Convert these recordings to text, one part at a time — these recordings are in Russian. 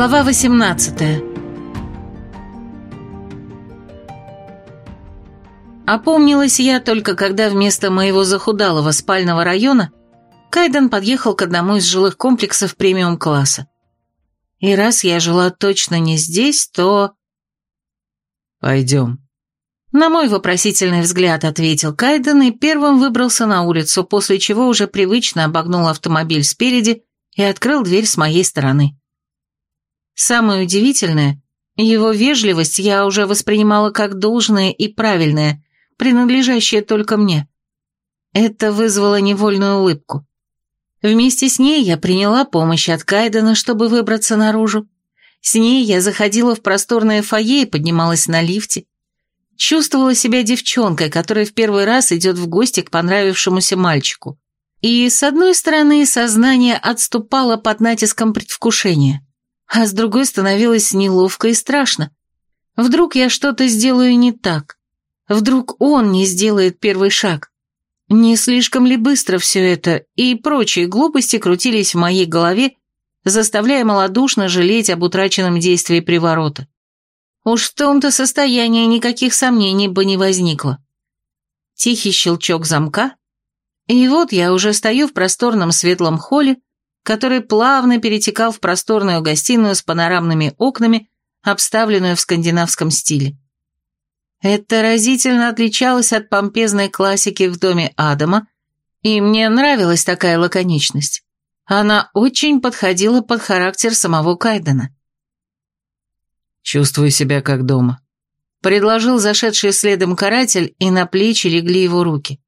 Глава 18 Опомнилась я только когда вместо моего захудалого спального района Кайден подъехал к одному из жилых комплексов премиум-класса. И раз я жила точно не здесь, то... «Пойдем». На мой вопросительный взгляд ответил Кайден и первым выбрался на улицу, после чего уже привычно обогнул автомобиль спереди и открыл дверь с моей стороны. Самое удивительное, его вежливость я уже воспринимала как должное и правильное, принадлежащее только мне. Это вызвало невольную улыбку. Вместе с ней я приняла помощь от Кайдена, чтобы выбраться наружу. С ней я заходила в просторное фойе и поднималась на лифте. Чувствовала себя девчонкой, которая в первый раз идет в гости к понравившемуся мальчику. И, с одной стороны, сознание отступало под натиском предвкушения, а с другой становилось неловко и страшно. Вдруг я что-то сделаю не так? Вдруг он не сделает первый шаг? Не слишком ли быстро все это и прочие глупости крутились в моей голове, заставляя малодушно жалеть об утраченном действии приворота? Уж в том-то состоянии никаких сомнений бы не возникло. Тихий щелчок замка, и вот я уже стою в просторном светлом холле, который плавно перетекал в просторную гостиную с панорамными окнами, обставленную в скандинавском стиле. Это разительно отличалось от помпезной классики в доме Адама, и мне нравилась такая лаконичность. Она очень подходила под характер самого Кайдена. «Чувствую себя как дома», — предложил зашедший следом каратель, и на плечи легли его руки.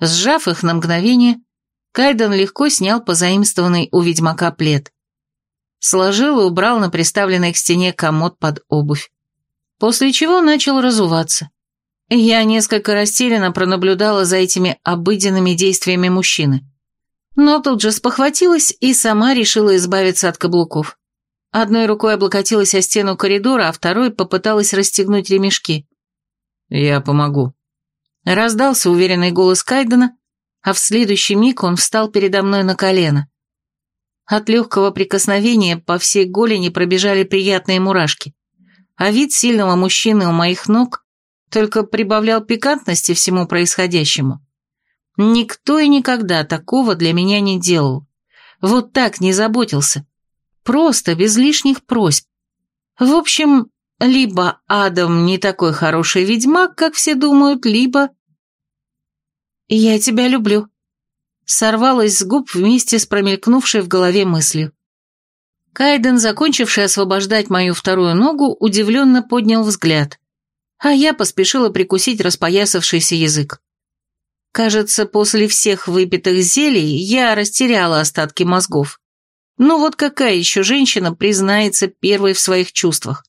Сжав их на мгновение, Кайден легко снял позаимствованный у ведьмака плед. Сложил и убрал на приставленный к стене комод под обувь после чего начал разуваться. Я несколько растерянно пронаблюдала за этими обыденными действиями мужчины. Но тут же спохватилась и сама решила избавиться от каблуков. Одной рукой облокотилась о стену коридора, а второй попыталась расстегнуть ремешки. «Я помогу». Раздался уверенный голос Кайдена, а в следующий миг он встал передо мной на колено. От легкого прикосновения по всей голени пробежали приятные мурашки а вид сильного мужчины у моих ног только прибавлял пикантности всему происходящему. Никто и никогда такого для меня не делал. Вот так не заботился. Просто, без лишних просьб. В общем, либо Адам не такой хороший ведьмак, как все думают, либо... «Я тебя люблю», — сорвалась с губ вместе с промелькнувшей в голове мыслью. Кайден, закончивший освобождать мою вторую ногу, удивленно поднял взгляд, а я поспешила прикусить распоясавшийся язык. Кажется, после всех выпитых зелий я растеряла остатки мозгов. Ну вот какая еще женщина признается первой в своих чувствах?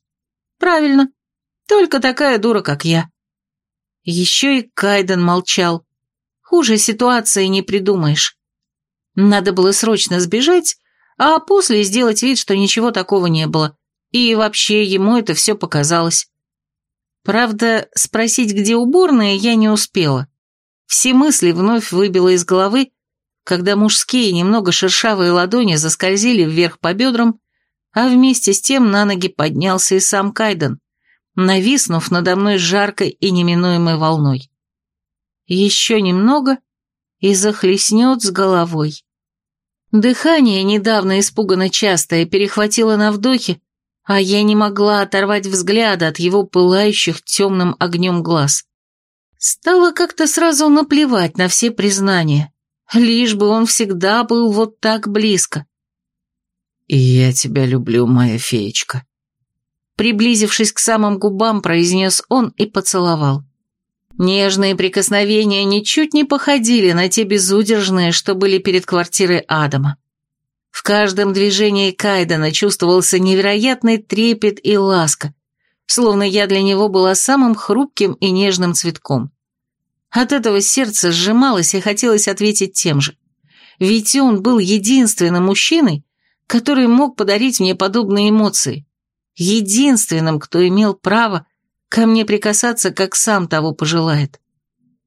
Правильно, только такая дура, как я. Еще и Кайден молчал. Хуже ситуации не придумаешь. Надо было срочно сбежать а после сделать вид, что ничего такого не было, и вообще ему это все показалось. Правда, спросить, где уборная, я не успела. Все мысли вновь выбило из головы, когда мужские немного шершавые ладони заскользили вверх по бедрам, а вместе с тем на ноги поднялся и сам Кайден, нависнув надо мной жаркой и неминуемой волной. Еще немного и захлестнет с головой. Дыхание, недавно испуганно частое, перехватило на вдохе, а я не могла оторвать взгляда от его пылающих темным огнем глаз. Стало как-то сразу наплевать на все признания, лишь бы он всегда был вот так близко. «И я тебя люблю, моя феечка», приблизившись к самым губам, произнес он и поцеловал. Нежные прикосновения ничуть не походили на те безудержные, что были перед квартирой Адама. В каждом движении Кайдена чувствовался невероятный трепет и ласка, словно я для него была самым хрупким и нежным цветком. От этого сердце сжималось и хотелось ответить тем же. Ведь он был единственным мужчиной, который мог подарить мне подобные эмоции. Единственным, кто имел право ко мне прикасаться, как сам того пожелает.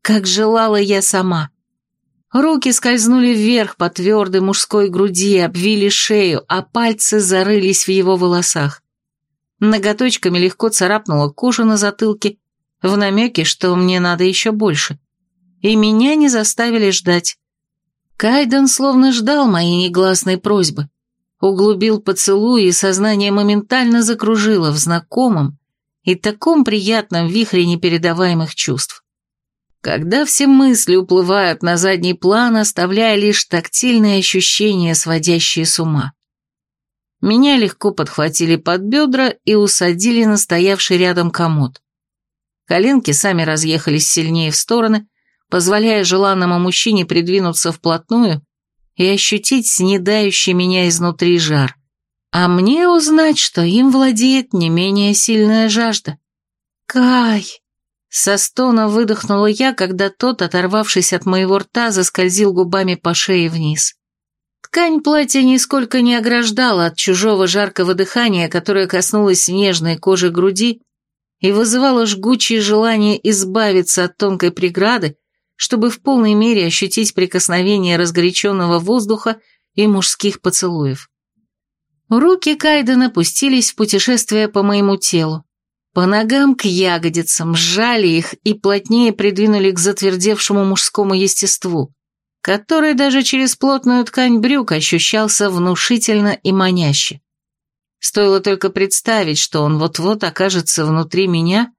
Как желала я сама. Руки скользнули вверх по твердой мужской груди, обвили шею, а пальцы зарылись в его волосах. Ноготочками легко царапнула кожу на затылке, в намеке, что мне надо еще больше. И меня не заставили ждать. Кайден словно ждал моей негласной просьбы. Углубил поцелуй, и сознание моментально закружило в знакомом и таком приятном вихре непередаваемых чувств. Когда все мысли уплывают на задний план, оставляя лишь тактильные ощущения, сводящие с ума. Меня легко подхватили под бедра и усадили на стоявший рядом комод. Коленки сами разъехались сильнее в стороны, позволяя желанному мужчине придвинуться вплотную и ощутить снедающий меня изнутри жар. А мне узнать, что им владеет не менее сильная жажда. «Кай!» Со стона выдохнула я, когда тот, оторвавшись от моего рта, заскользил губами по шее вниз. Ткань платья нисколько не ограждала от чужого жаркого дыхания, которое коснулось нежной кожи груди и вызывало жгучее желание избавиться от тонкой преграды, чтобы в полной мере ощутить прикосновение разгоряченного воздуха и мужских поцелуев. Руки Кайдена пустились в путешествие по моему телу. По ногам к ягодицам, сжали их и плотнее придвинули к затвердевшему мужскому естеству, который даже через плотную ткань брюк ощущался внушительно и маняще. Стоило только представить, что он вот-вот окажется внутри меня,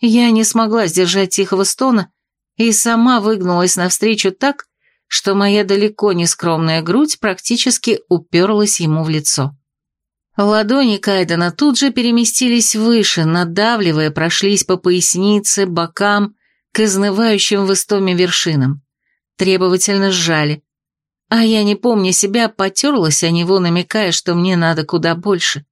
я не смогла сдержать тихого стона и сама выгнулась навстречу так, что моя далеко не скромная грудь практически уперлась ему в лицо. Ладони Кайдена тут же переместились выше, надавливая, прошлись по пояснице, бокам, к изнывающим в истоме вершинам. Требовательно сжали. А я, не помня себя, потерлась о него, намекая, что мне надо куда больше.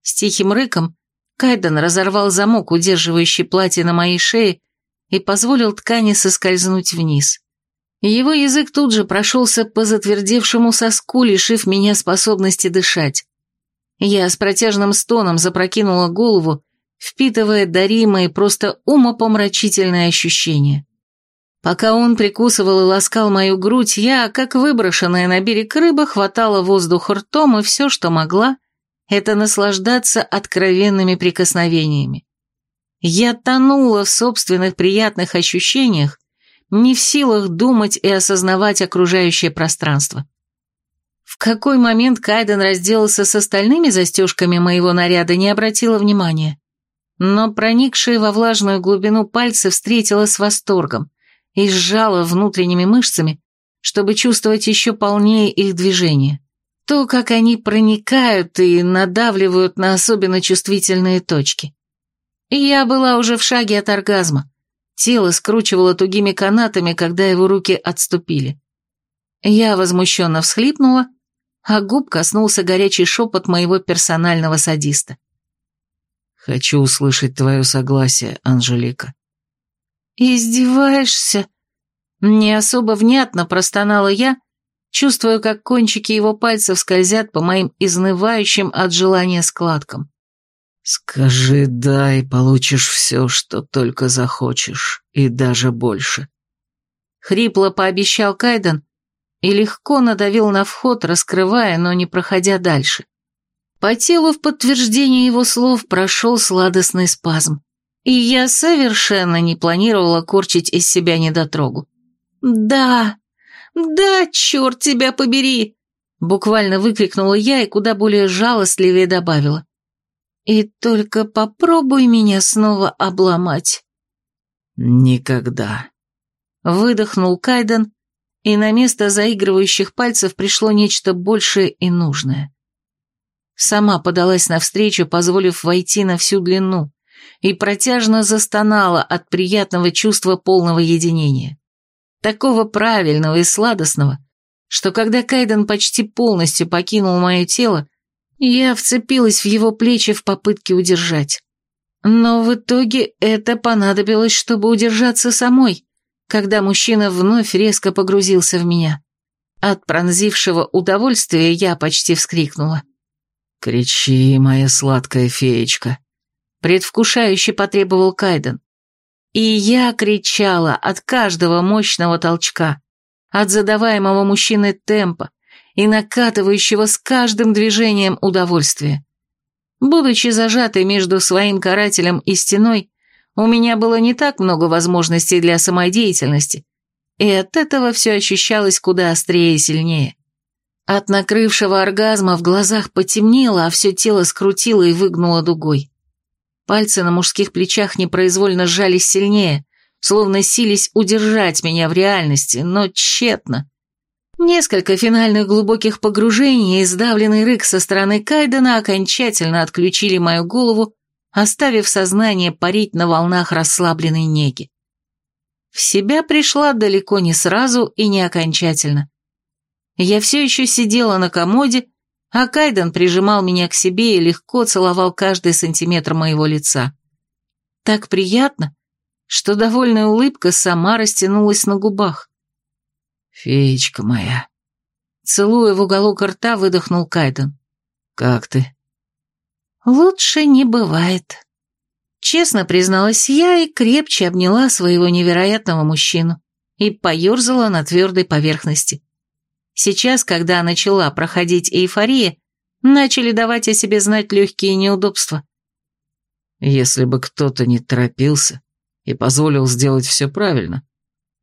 С тихим рыком Кайден разорвал замок, удерживающий платье на моей шее, и позволил ткани соскользнуть вниз. Его язык тут же прошелся по затвердевшему соску, лишив меня способности дышать. Я с протяжным стоном запрокинула голову, впитывая даримые просто умопомрачительные ощущения. Пока он прикусывал и ласкал мою грудь, я, как выброшенная на берег рыба, хватала воздух ртом, и все, что могла, это наслаждаться откровенными прикосновениями. Я тонула в собственных приятных ощущениях, не в силах думать и осознавать окружающее пространство. В какой момент Кайден разделался с остальными застежками моего наряда, не обратила внимания. Но проникшие во влажную глубину пальцы встретила с восторгом и сжала внутренними мышцами, чтобы чувствовать еще полнее их движение. То, как они проникают и надавливают на особенно чувствительные точки. И я была уже в шаге от оргазма. Тело скручивало тугими канатами, когда его руки отступили. Я возмущенно всхлипнула, а губ коснулся горячий шепот моего персонального садиста. «Хочу услышать твое согласие, Анжелика». «Издеваешься?» Не особо внятно простонала я, чувствуя, как кончики его пальцев скользят по моим изнывающим от желания складкам. «Скажи «да» и получишь все, что только захочешь, и даже больше». Хрипло пообещал Кайден и легко надавил на вход, раскрывая, но не проходя дальше. По телу в подтверждение его слов прошел сладостный спазм, и я совершенно не планировала корчить из себя недотрогу. «Да, да, черт тебя побери!» Буквально выкрикнула я и куда более жалостливее добавила. И только попробуй меня снова обломать. Никогда. Выдохнул Кайден, и на место заигрывающих пальцев пришло нечто большее и нужное. Сама подалась навстречу, позволив войти на всю длину, и протяжно застонала от приятного чувства полного единения. Такого правильного и сладостного, что когда Кайден почти полностью покинул мое тело, я вцепилась в его плечи в попытке удержать. Но в итоге это понадобилось, чтобы удержаться самой, когда мужчина вновь резко погрузился в меня. От пронзившего удовольствия я почти вскрикнула. «Кричи, моя сладкая феечка!» Предвкушающе потребовал Кайден. И я кричала от каждого мощного толчка. от задаваемого мужчиной темпа и накатывающего с каждым движением удовольствия. Будучи зажатой между своим карателем и стеной, у меня было не так много возможностей для самодеятельности, и от этого все ощущалось куда острее и сильнее. От накрывшего оргазма в глазах потемнело, а все тело скрутило и выгнуло дугой. Пальцы на мужских плечах непроизвольно сжались сильнее, словно сились удержать меня в реальности, но тщетно. Несколько финальных глубоких погружений и сдавленный рык со стороны Кайдена окончательно отключили мою голову, оставив сознание парить на волнах расслабленной неги. В себя пришла далеко не сразу и не окончательно. Я все еще сидела на комоде, а Кайден прижимал меня к себе и легко целовал каждый сантиметр моего лица. Так приятно, что довольная улыбка сама растянулась на губах. «Феечка моя!» Целуя в уголок рта, выдохнул Кайден. «Как ты?» «Лучше не бывает», — честно призналась я и крепче обняла своего невероятного мужчину и поерзала на твердой поверхности. Сейчас, когда начала проходить эйфория, начали давать о себе знать легкие неудобства. Если бы кто-то не торопился и позволил сделать все правильно,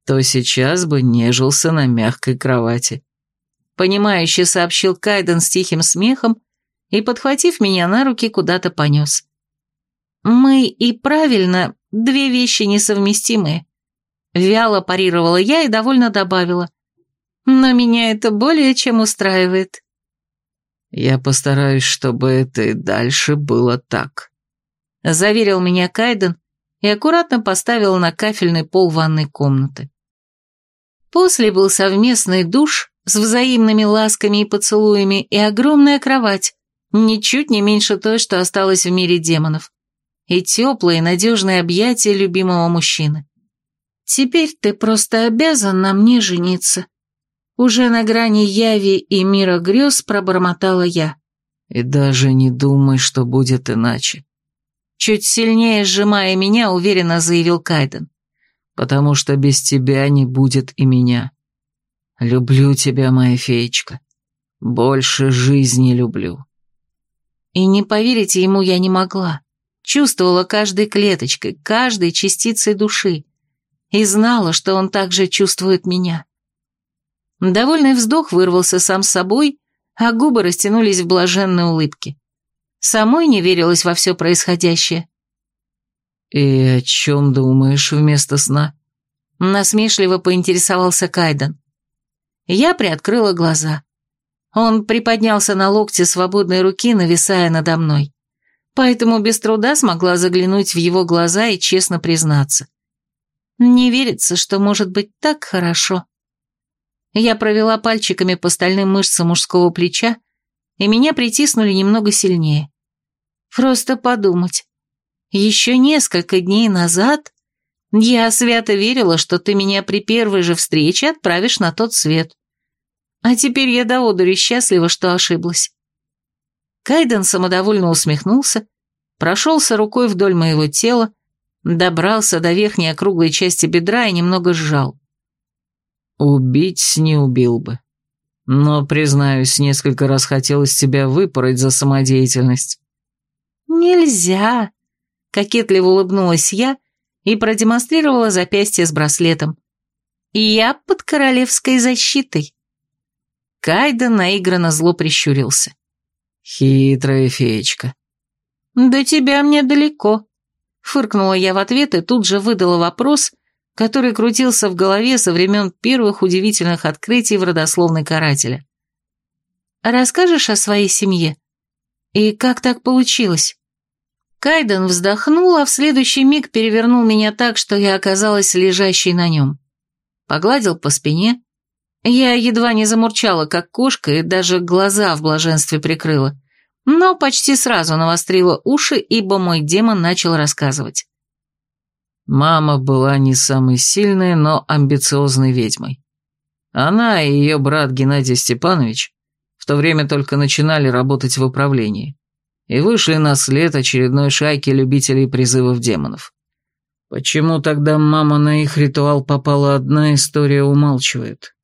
то сейчас бы нежился на мягкой кровати. Понимающе сообщил Кайден с тихим смехом и, подхватив меня на руки, куда-то понес. Мы и правильно две вещи несовместимые. Вяло парировала я и довольно добавила. Но меня это более чем устраивает. Я постараюсь, чтобы это и дальше было так. Заверил меня Кайден и аккуратно поставил на кафельный пол ванной комнаты. После был совместный душ с взаимными ласками и поцелуями и огромная кровать, ничуть не меньше той, что осталось в мире демонов, и теплые надежные объятия любимого мужчины. «Теперь ты просто обязан на мне жениться», уже на грани яви и мира грез пробормотала я. «И даже не думай, что будет иначе», Чуть сильнее сжимая меня, уверенно заявил Кайден потому что без тебя не будет и меня. Люблю тебя, моя феечка. Больше жизни люблю». И не поверить ему я не могла. Чувствовала каждой клеточкой, каждой частицей души. И знала, что он также чувствует меня. Довольный вздох вырвался сам собой, а губы растянулись в блаженной улыбке. Самой не верилось во все происходящее. «И о чем думаешь вместо сна?» Насмешливо поинтересовался Кайден. Я приоткрыла глаза. Он приподнялся на локте свободной руки, нависая надо мной. Поэтому без труда смогла заглянуть в его глаза и честно признаться. Не верится, что может быть так хорошо. Я провела пальчиками по стальным мышцам мужского плеча, и меня притиснули немного сильнее. Просто подумать. Еще несколько дней назад я свято верила, что ты меня при первой же встрече отправишь на тот свет. А теперь я до одури счастлива, что ошиблась. Кайден самодовольно усмехнулся, прошелся рукой вдоль моего тела, добрался до верхней округлой части бедра и немного сжал. Убить не убил бы. Но, признаюсь, несколько раз хотелось тебя выпороть за самодеятельность. Нельзя, Кокетливо улыбнулась я и продемонстрировала запястье с браслетом. «Я под королевской защитой». Кайда наигранно зло прищурился. «Хитрая феечка». «До тебя мне далеко», — фыркнула я в ответ и тут же выдала вопрос, который крутился в голове со времен первых удивительных открытий в родословной карателя. «Расскажешь о своей семье? И как так получилось?» Кайден вздохнул, а в следующий миг перевернул меня так, что я оказалась лежащей на нем. Погладил по спине. Я едва не замурчала, как кошка, и даже глаза в блаженстве прикрыла. Но почти сразу навострила уши, ибо мой демон начал рассказывать. Мама была не самой сильной, но амбициозной ведьмой. Она и ее брат Геннадий Степанович в то время только начинали работать в управлении и вышли на след очередной шайки любителей призывов демонов. Почему тогда мама на их ритуал попала одна история умалчивает.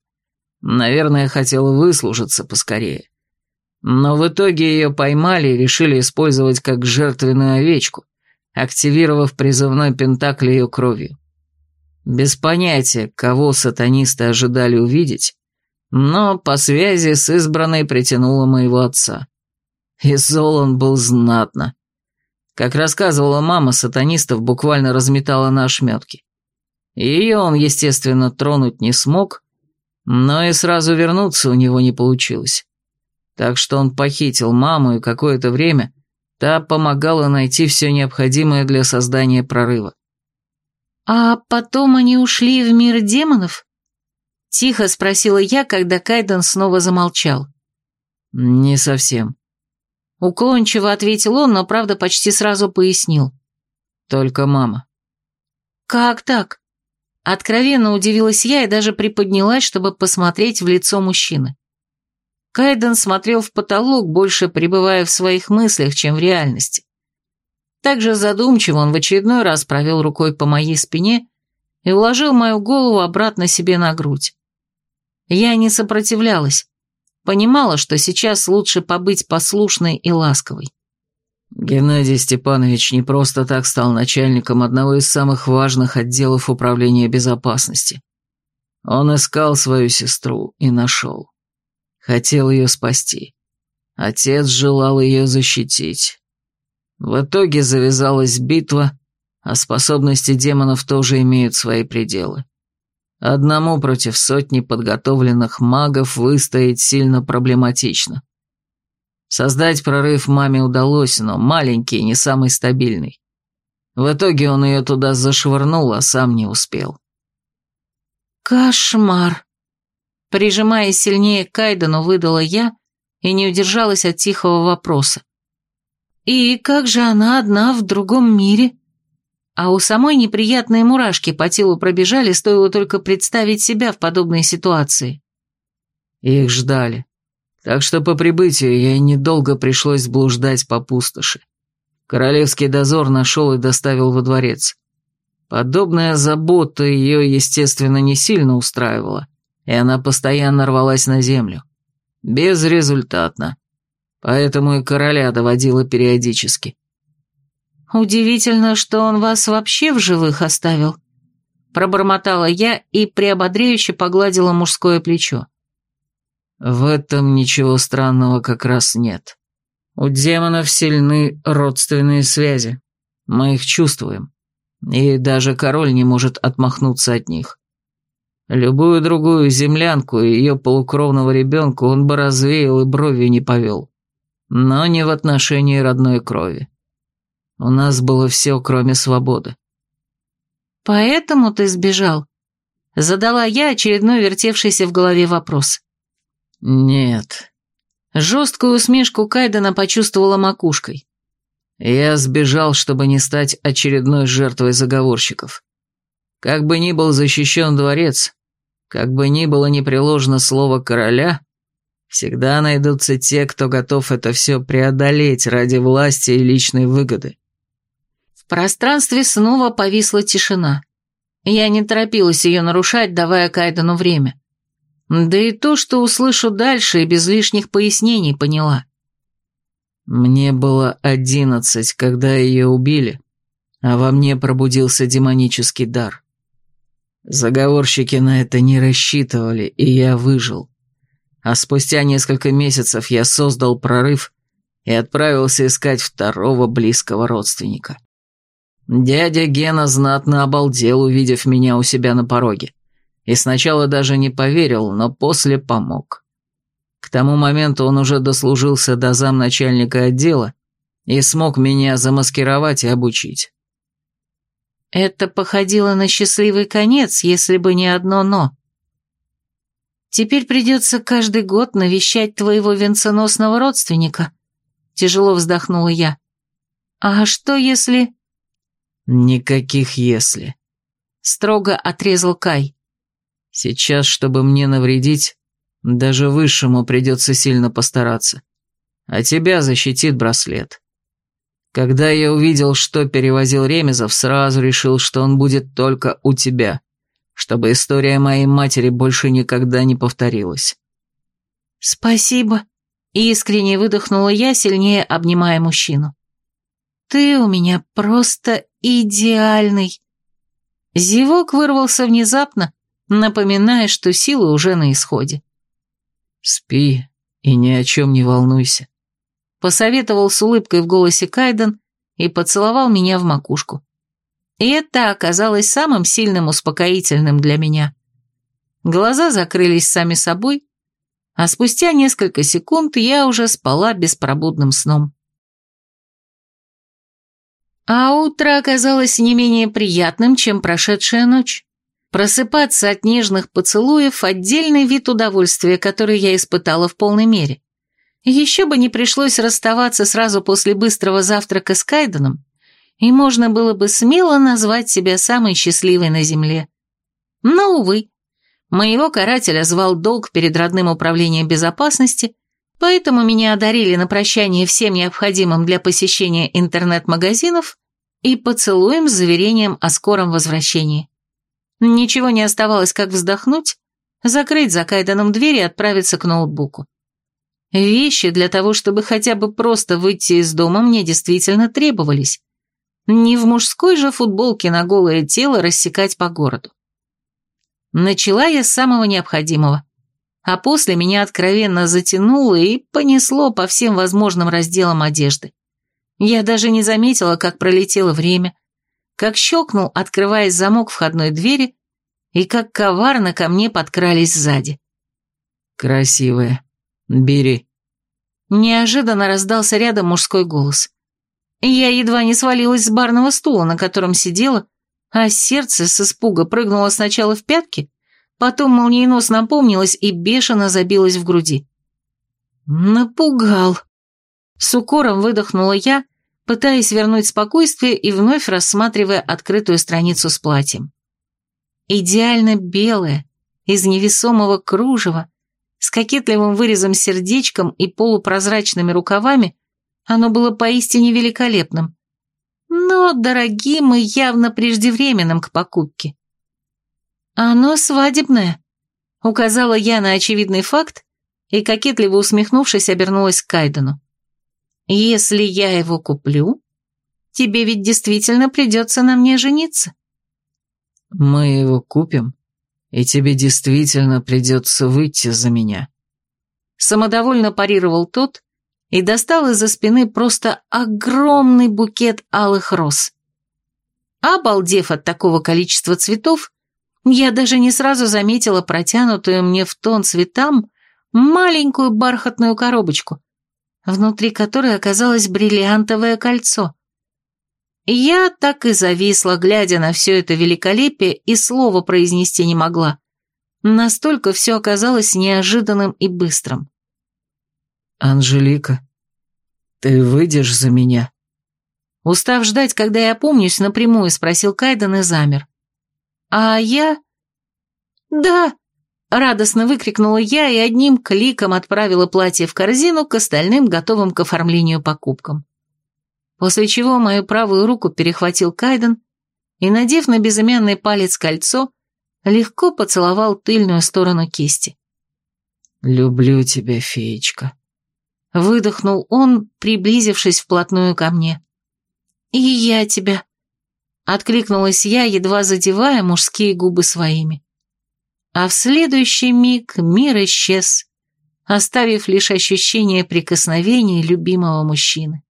Наверное, хотела выслужиться поскорее. Но в итоге ее поймали и решили использовать как жертвенную овечку, активировав призывной пентакль ее кровью. Без понятия, кого сатанисты ожидали увидеть, но по связи с избранной притянула моего отца. И зол он был знатно. Как рассказывала мама, сатанистов буквально разметала на ошметки. Ее он, естественно, тронуть не смог, но и сразу вернуться у него не получилось. Так что он похитил маму, и какое-то время та помогала найти все необходимое для создания прорыва. «А потом они ушли в мир демонов?» Тихо спросила я, когда Кайден снова замолчал. «Не совсем». Уклончиво ответил он, но правда почти сразу пояснил. «Только мама». «Как так?» Откровенно удивилась я и даже приподнялась, чтобы посмотреть в лицо мужчины. Кайден смотрел в потолок, больше пребывая в своих мыслях, чем в реальности. Также задумчиво он в очередной раз провел рукой по моей спине и уложил мою голову обратно себе на грудь. Я не сопротивлялась, понимала, что сейчас лучше побыть послушной и ласковой. Геннадий Степанович не просто так стал начальником одного из самых важных отделов управления безопасности. Он искал свою сестру и нашел. Хотел ее спасти. Отец желал ее защитить. В итоге завязалась битва, а способности демонов тоже имеют свои пределы. Одному против сотни подготовленных магов выстоять сильно проблематично. Создать прорыв маме удалось, но маленький, не самый стабильный. В итоге он ее туда зашвырнул, а сам не успел. «Кошмар!» Прижимая сильнее к Кайдену, выдала я и не удержалась от тихого вопроса. «И как же она одна в другом мире?» А у самой неприятные мурашки по телу пробежали, стоило только представить себя в подобной ситуации. Их ждали. Так что по прибытию ей недолго пришлось блуждать по пустоши. Королевский дозор нашел и доставил во дворец. Подобная забота ее, естественно, не сильно устраивала, и она постоянно рвалась на землю. Безрезультатно. Поэтому и короля доводила периодически. «Удивительно, что он вас вообще в живых оставил», пробормотала я и приободряюще погладила мужское плечо. В этом ничего странного как раз нет. У демонов сильны родственные связи. Мы их чувствуем. И даже король не может отмахнуться от них. Любую другую землянку и ее полукровного ребенка он бы развеял и бровью не повел. Но не в отношении родной крови. У нас было все, кроме свободы. «Поэтому ты сбежал?» Задала я очередной вертевшийся в голове вопрос. «Нет». Жесткую усмешку Кайдена почувствовала макушкой. «Я сбежал, чтобы не стать очередной жертвой заговорщиков. Как бы ни был защищен дворец, как бы ни было непреложно слово короля, всегда найдутся те, кто готов это все преодолеть ради власти и личной выгоды». В пространстве снова повисла тишина. Я не торопилась ее нарушать, давая Кайдену время. Да и то, что услышу дальше, и без лишних пояснений поняла. Мне было одиннадцать, когда ее убили, а во мне пробудился демонический дар. Заговорщики на это не рассчитывали, и я выжил. А спустя несколько месяцев я создал прорыв и отправился искать второго близкого родственника. Дядя Гена знатно обалдел, увидев меня у себя на пороге и сначала даже не поверил, но после помог. К тому моменту он уже дослужился до замначальника отдела и смог меня замаскировать и обучить. Это походило на счастливый конец, если бы не одно «но». Теперь придется каждый год навещать твоего венценосного родственника. Тяжело вздохнула я. А что если... Никаких «если». Строго отрезал Кай. Сейчас, чтобы мне навредить, даже высшему придется сильно постараться. А тебя защитит браслет. Когда я увидел, что перевозил Ремезов, сразу решил, что он будет только у тебя. чтобы история моей матери больше никогда не повторилась. «Спасибо», — искренне выдохнула я, сильнее обнимая мужчину. «Ты у меня просто идеальный». Зевок вырвался внезапно, напоминая, что силы уже на исходе. «Спи и ни о чем не волнуйся», — посоветовал с улыбкой в голосе Кайден и поцеловал меня в макушку. И это оказалось самым сильным успокоительным для меня. Глаза закрылись сами собой, а спустя несколько секунд я уже спала беспробудным сном. А утро оказалось не менее приятным, чем прошедшая ночь. Просыпаться от нежных поцелуев – отдельный вид удовольствия, который я испытала в полной мере. Еще бы не пришлось расставаться сразу после быстрого завтрака с Кайденом, и можно было бы смело назвать себя самой счастливой на земле. Но, увы, моего карателя звал долг перед родным управлением безопасности, поэтому меня одарили на прощание всем необходимым для посещения интернет-магазинов и поцелуем с заверением о скором возвращении. Ничего не оставалось, как вздохнуть, закрыть за Кайданом дверь и отправиться к ноутбуку. Вещи для того, чтобы хотя бы просто выйти из дома, мне действительно требовались. Не в мужской же футболке на голое тело рассекать по городу. Начала я с самого необходимого, а после меня откровенно затянуло и понесло по всем возможным разделам одежды. Я даже не заметила, как пролетело время, как щелкнул, открываясь замок входной двери, и как коварно ко мне подкрались сзади. «Красивая. Бери». Неожиданно раздался рядом мужской голос. Я едва не свалилась с барного стула, на котором сидела, а сердце с испуга прыгнуло сначала в пятки, потом молниеносно напомнилось и бешено забилось в груди. «Напугал!» С укором выдохнула я, пытаясь вернуть спокойствие и вновь рассматривая открытую страницу с платьем. Идеально белое, из невесомого кружева, с кокетливым вырезом сердечком и полупрозрачными рукавами, оно было поистине великолепным, но дорогим и явно преждевременным к покупке. «Оно свадебное», — указала я на очевидный факт и, кокетливо усмехнувшись, обернулась к Кайдену. Если я его куплю, тебе ведь действительно придется на мне жениться. Мы его купим, и тебе действительно придется выйти за меня. Самодовольно парировал тот и достал из-за спины просто огромный букет алых роз. Обалдев от такого количества цветов, я даже не сразу заметила протянутую мне в тон цветам маленькую бархатную коробочку, внутри которой оказалось бриллиантовое кольцо. Я так и зависла, глядя на все это великолепие, и слова произнести не могла. Настолько все оказалось неожиданным и быстрым. «Анжелика, ты выйдешь за меня?» Устав ждать, когда я опомнюсь, напрямую спросил Кайден и замер. «А я...» «Да», Радостно выкрикнула я и одним кликом отправила платье в корзину к остальным, готовым к оформлению покупкам. После чего мою правую руку перехватил Кайден и, надев на безымянный палец кольцо, легко поцеловал тыльную сторону кисти. «Люблю тебя, феечка», — выдохнул он, приблизившись вплотную ко мне. «И я тебя», — откликнулась я, едва задевая мужские губы своими а в следующий миг мир исчез, оставив лишь ощущение прикосновения любимого мужчины.